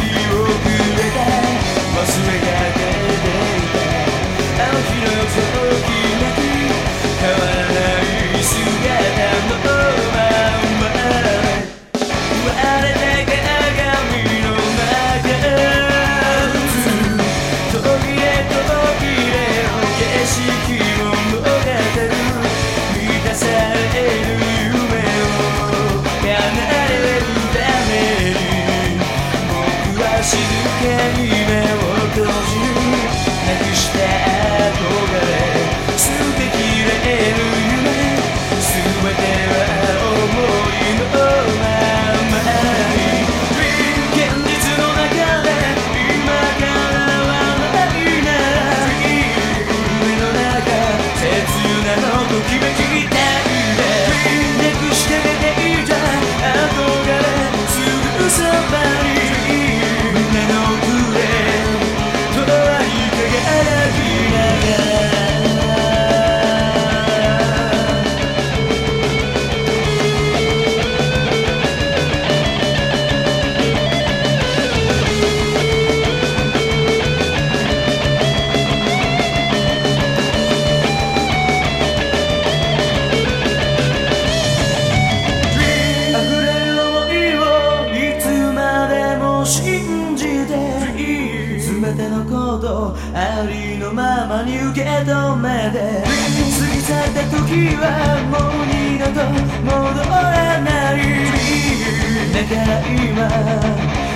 you. Keep it. 全てのことありのままに受け止めて。過ぎ去った時はもう二度と戻らない。だから今